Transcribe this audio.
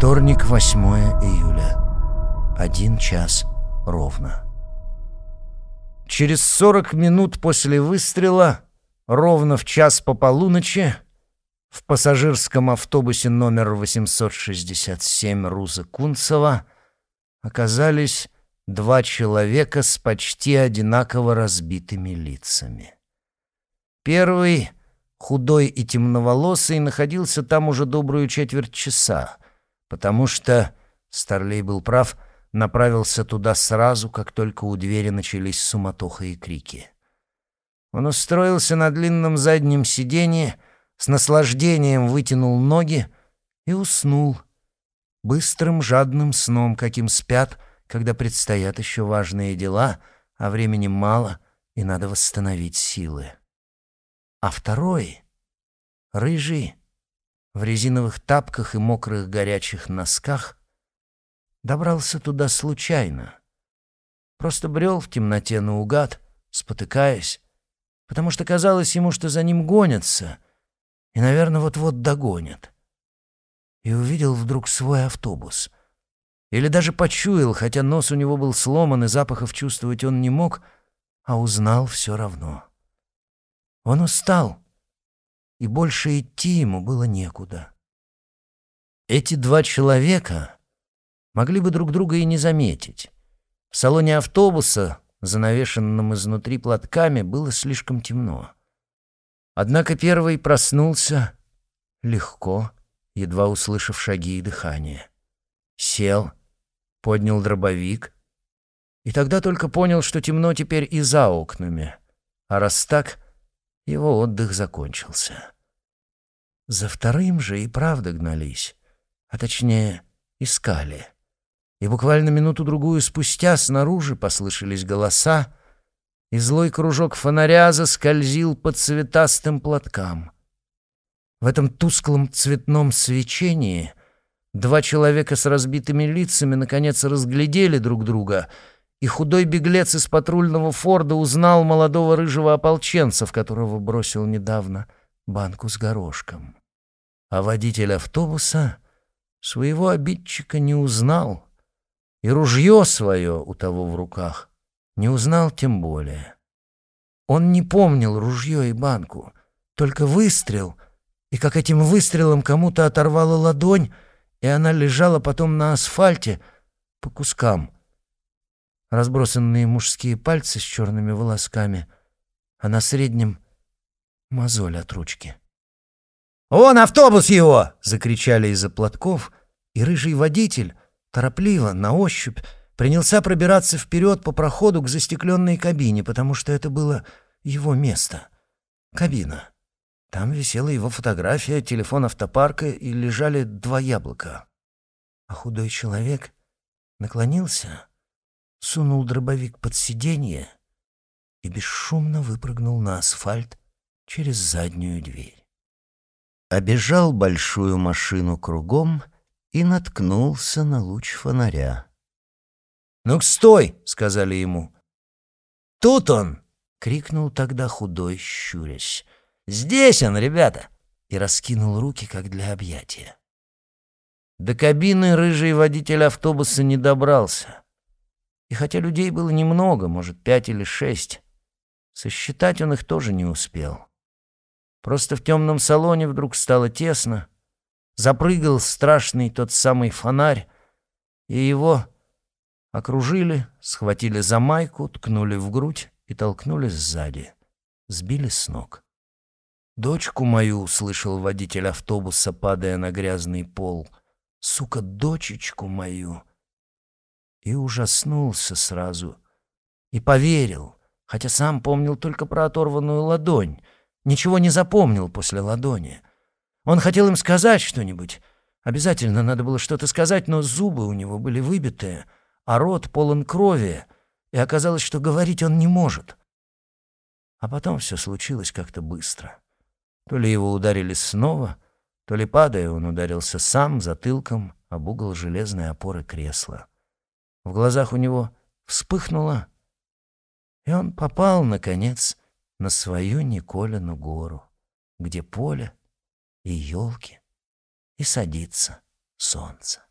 Вторник, 8 июля. Один час ровно. Через 40 минут после выстрела, ровно в час по полуночи, в пассажирском автобусе номер 867 Руза Кунцева оказались два человека с почти одинаково разбитыми лицами. Первый, худой и темноволосый, находился там уже добрую четверть часа, потому что, Старлей был прав, направился туда сразу, как только у двери начались суматоха и крики. Он устроился на длинном заднем сиденье, с наслаждением вытянул ноги и уснул, быстрым жадным сном, каким спят, когда предстоят еще важные дела, а времени мало и надо восстановить силы. А второй, рыжий, в резиновых тапках и мокрых горячих носках, добрался туда случайно. Просто брел в темноте наугад, спотыкаясь, потому что казалось ему, что за ним гонятся и, наверное, вот-вот догонят. И увидел вдруг свой автобус. Или даже почуял, хотя нос у него был сломан и запахов чувствовать он не мог, а узнал все равно. Он устал, и больше идти ему было некуда. Эти два человека могли бы друг друга и не заметить. В салоне автобуса, занавешенном изнутри платками, было слишком темно. Однако первый проснулся легко, едва услышав шаги и дыхание. Сел, поднял дробовик, и тогда только понял, что темно теперь и за окнами. А раз так, его отдых закончился. За вторым же и правда гнались, а точнее искали. И буквально минуту-другую спустя снаружи послышались голоса, и злой кружок фонаря заскользил по цветастым платкам. В этом тусклом цветном свечении два человека с разбитыми лицами наконец разглядели друг друга — и худой беглец из патрульного Форда узнал молодого рыжего ополченца, в которого бросил недавно банку с горошком. А водитель автобуса своего обидчика не узнал, и ружье свое у того в руках не узнал тем более. Он не помнил ружье и банку, только выстрел, и как этим выстрелом кому-то оторвала ладонь, и она лежала потом на асфальте по кускам — разбросанные мужские пальцы с черными волосками, а на среднем — мозоль от ручки. «Вон автобус его!» — закричали из-за платков, и рыжий водитель, торопливо, на ощупь, принялся пробираться вперед по проходу к застекленной кабине, потому что это было его место. Кабина. Там висела его фотография, телефон автопарка и лежали два яблока. А худой человек наклонился сунул дробовик под сиденье и бесшумно выпрыгнул на асфальт через заднюю дверь. Обежал большую машину кругом и наткнулся на луч фонаря. «Ну-ка, стой!» — сказали ему. «Тут он!» — крикнул тогда худой, щурясь. «Здесь он, ребята!» и раскинул руки, как для объятия. До кабины рыжий водитель автобуса не добрался. И хотя людей было немного, может, пять или шесть, сосчитать он их тоже не успел. Просто в темном салоне вдруг стало тесно, запрыгал страшный тот самый фонарь, и его окружили, схватили за майку, ткнули в грудь и толкнули сзади, сбили с ног. «Дочку мою!» — услышал водитель автобуса, падая на грязный пол. «Сука, дочечку мою!» И ужаснулся сразу. И поверил, хотя сам помнил только про оторванную ладонь. Ничего не запомнил после ладони. Он хотел им сказать что-нибудь. Обязательно надо было что-то сказать, но зубы у него были выбитые, а рот полон крови, и оказалось, что говорить он не может. А потом все случилось как-то быстро. То ли его ударили снова, то ли, падая, он ударился сам затылком об угол железной опоры кресла. В глазах у него вспыхнуло, и он попал, наконец, на свою Николину гору, где поле и елки, и садится солнце.